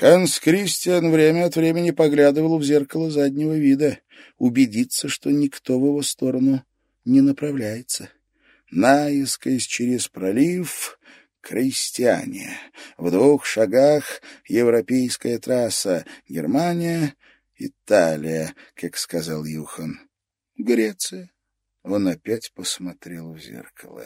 Ханс Кристиан время от времени поглядывал в зеркало заднего вида, убедиться, что никто в его сторону не направляется. Наискось через пролив крестьяне. В двух шагах европейская трасса. Германия, Италия, как сказал Юхан. Греция. Он опять посмотрел в зеркало.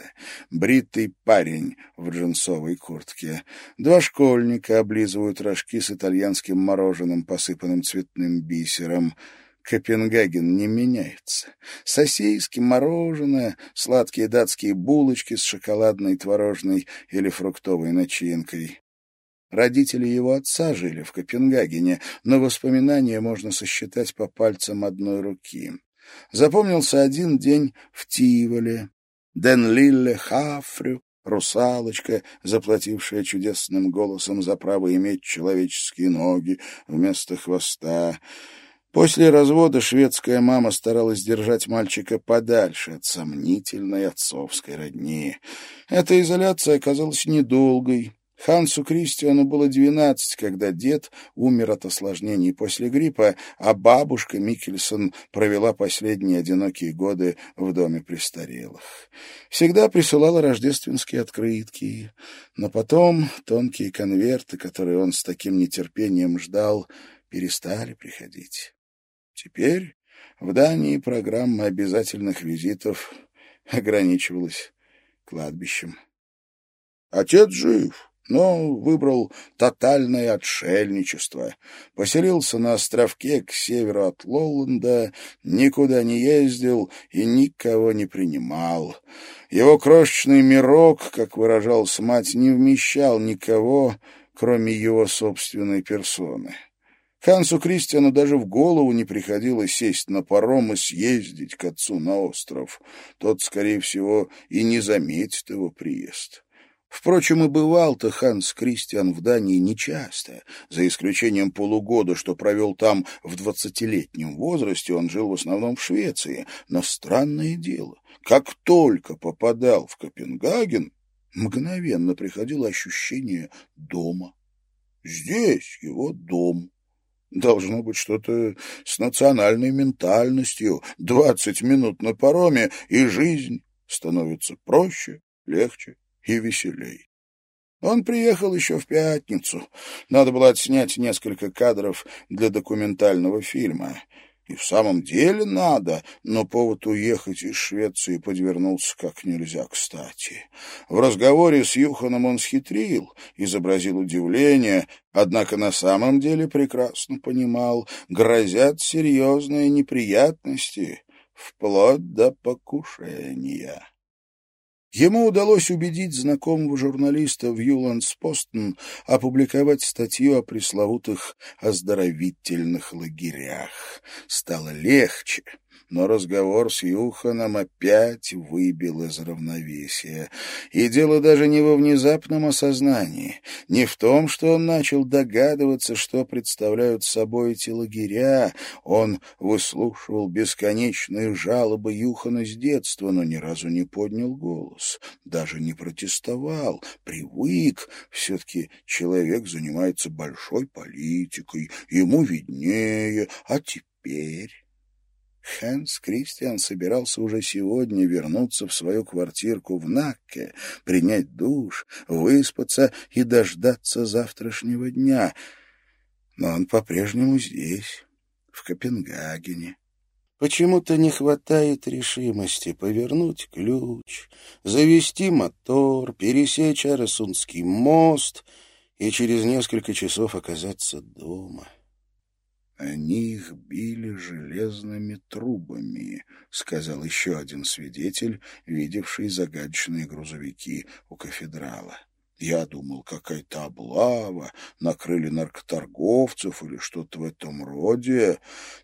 Бритый парень в джинсовой куртке. Два школьника облизывают рожки с итальянским мороженым, посыпанным цветным бисером. Копенгаген не меняется. Сосиски, мороженое, сладкие датские булочки с шоколадной, творожной или фруктовой начинкой. Родители его отца жили в Копенгагене, но воспоминания можно сосчитать по пальцам одной руки. Запомнился один день в Тиволе. Ден Лилле Хафрю, русалочка, заплатившая чудесным голосом за право иметь человеческие ноги вместо хвоста. После развода шведская мама старалась держать мальчика подальше от сомнительной отцовской родни. Эта изоляция оказалась недолгой. Хансу Кристиану было двенадцать, когда дед умер от осложнений после гриппа, а бабушка Микельсон провела последние одинокие годы в доме престарелых. Всегда присылала рождественские открытки, но потом тонкие конверты, которые он с таким нетерпением ждал, перестали приходить. Теперь в Дании программа обязательных визитов ограничивалась кладбищем. Отец жив, но выбрал тотальное отшельничество. Поселился на островке к северу от Лоланда, никуда не ездил и никого не принимал. Его крошечный мирок, как выражалась мать, не вмещал никого, кроме его собственной персоны. Хансу Кристиану даже в голову не приходилось сесть на паром и съездить к отцу на остров. Тот, скорее всего, и не заметит его приезд. Впрочем, и бывал-то Ханс Кристиан в Дании нечасто. За исключением полугода, что провел там в двадцатилетнем возрасте, он жил в основном в Швеции. Но странное дело, как только попадал в Копенгаген, мгновенно приходило ощущение дома. Здесь его дом. Должно быть что-то с национальной ментальностью. Двадцать минут на пароме, и жизнь становится проще, легче и веселей. Он приехал еще в пятницу. Надо было отснять несколько кадров для документального фильма. И в самом деле надо, но повод уехать из Швеции подвернулся как нельзя кстати. В разговоре с Юханом он схитрил, изобразил удивление, однако на самом деле прекрасно понимал, грозят серьезные неприятности, вплоть до покушения. Ему удалось убедить знакомого журналиста в Юландс-Постон опубликовать статью о пресловутых оздоровительных лагерях. Стало легче но разговор с Юханом опять выбил из равновесия. И дело даже не во внезапном осознании, не в том, что он начал догадываться, что представляют собой эти лагеря. Он выслушивал бесконечные жалобы Юхана с детства, но ни разу не поднял голос, даже не протестовал, привык. Все-таки человек занимается большой политикой, ему виднее, а теперь... Хэнс Кристиан собирался уже сегодня вернуться в свою квартирку в Накке, принять душ, выспаться и дождаться завтрашнего дня. Но он по-прежнему здесь, в Копенгагене. Почему-то не хватает решимости повернуть ключ, завести мотор, пересечь Арасунский мост и через несколько часов оказаться дома. Они их били железными трубами, — сказал еще один свидетель, видевший загадочные грузовики у кафедрала. Я думал, какая-то облава, накрыли наркоторговцев или что-то в этом роде.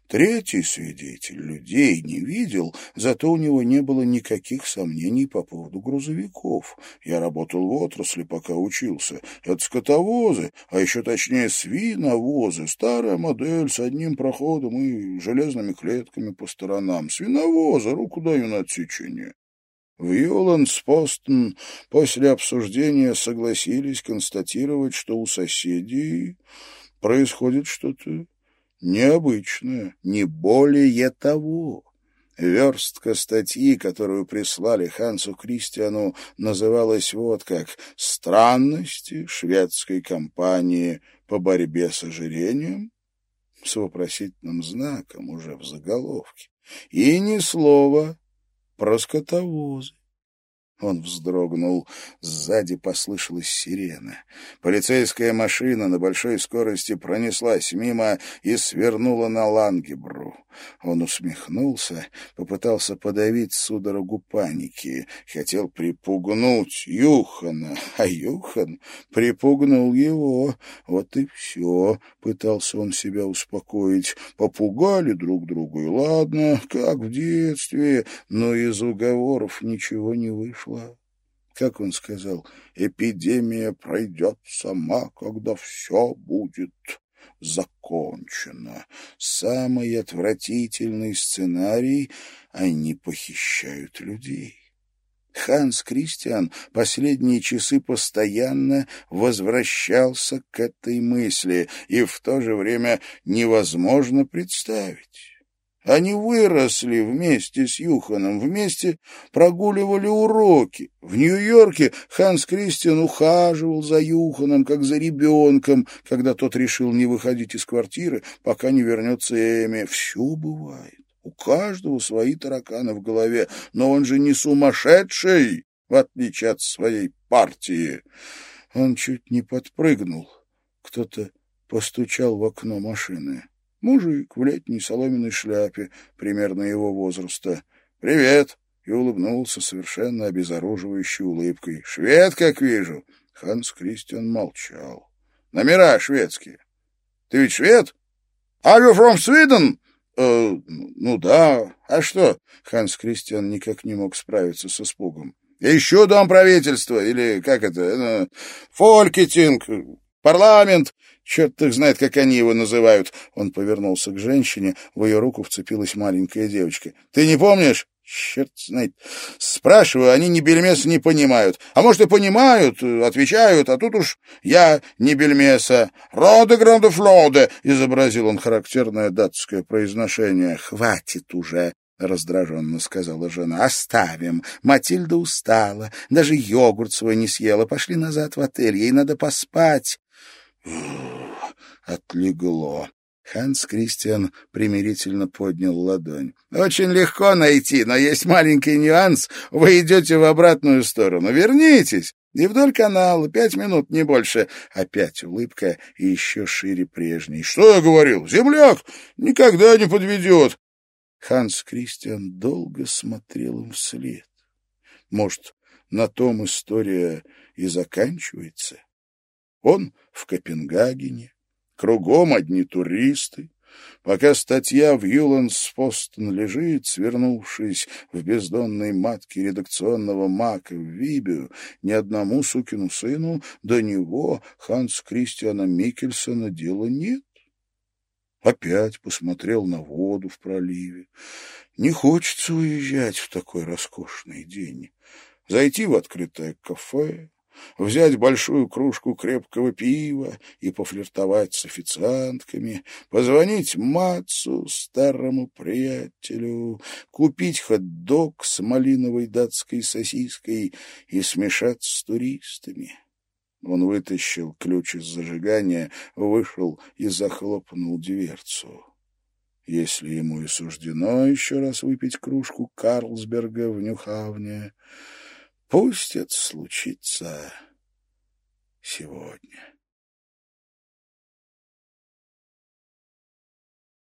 Третий свидетель людей не видел, зато у него не было никаких сомнений по поводу грузовиков. Я работал в отрасли, пока учился. Это скотовозы, а еще точнее свиновозы. Старая модель с одним проходом и железными клетками по сторонам. Свиновозы, руку даю на отсечение. В Юландс-Постон после обсуждения согласились констатировать, что у соседей происходит что-то необычное, не более того. Верстка статьи, которую прислали Хансу Кристиану, называлась вот как «Странности шведской компании по борьбе с ожирением» с вопросительным знаком уже в заголовке. И ни слова про скотовозы. Он вздрогнул. Сзади послышалась сирена. Полицейская машина на большой скорости пронеслась мимо и свернула на Лангебру. Он усмехнулся, попытался подавить судорогу паники, хотел припугнуть Юхана, а Юхан припугнул его. Вот и все, пытался он себя успокоить. Попугали друг друга, и ладно, как в детстве, но из уговоров ничего не вышло. Как он сказал, эпидемия пройдет сама, когда все будет закончено. Самый отвратительный сценарий — они похищают людей. Ханс Кристиан последние часы постоянно возвращался к этой мысли, и в то же время невозможно представить. Они выросли вместе с Юханом, вместе прогуливали уроки. В Нью-Йорке Ханс Кристиан ухаживал за Юханом, как за ребенком, когда тот решил не выходить из квартиры, пока не вернется Эми. Все бывает. У каждого свои тараканы в голове, но он же не сумасшедший, в отличие от своей партии. Он чуть не подпрыгнул. Кто-то постучал в окно машины. Мужик в летней соломенной шляпе, примерно его возраста. «Привет!» и улыбнулся совершенно обезоруживающей улыбкой. «Швед, как вижу!» Ханс Кристиан молчал. «Номера шведские. Ты ведь швед? Are you from Sweden?» э, «Ну да. А что?» Ханс Кристиан никак не мог справиться с испугом. «Еще дом правительства, или как это? Э, фолькетинг, парламент. Черт их знает, как они его называют. Он повернулся к женщине, в ее руку вцепилась маленькая девочка. Ты не помнишь? Черт знает. Спрашиваю, они ни бельмеса не понимают. А может, и понимают, отвечают, а тут уж я не бельмеса. «Роде гранде флоде», — изобразил он характерное датское произношение. «Хватит уже», — раздраженно сказала жена. «Оставим. Матильда устала. Даже йогурт свой не съела. Пошли назад в отель. Ей надо поспать». Отлегло. Ханс Кристиан примирительно поднял ладонь. «Очень легко найти, но есть маленький нюанс. Вы идете в обратную сторону. Вернитесь!» И вдоль канала, пять минут, не больше. Опять улыбка и еще шире прежней. «Что я говорил? Земляк никогда не подведет!» Ханс Кристиан долго смотрел им вслед. Может, на том история и заканчивается? Он в Копенгагене, кругом одни туристы. Пока статья в Юландс-Постон лежит, свернувшись в бездонной матке редакционного мака в Вибию, ни одному сукину сыну до него, Ханс Кристиана Микельсона, дела нет. Опять посмотрел на воду в проливе. Не хочется уезжать в такой роскошный день. Зайти в открытое кафе, взять большую кружку крепкого пива и пофлиртовать с официантками, позвонить Мацу, старому приятелю, купить хот-дог с малиновой датской сосиской и смешаться с туристами. Он вытащил ключ из зажигания, вышел и захлопнул дверцу. Если ему и суждено еще раз выпить кружку Карлсберга в Нюхавне, Пусть это случится сегодня.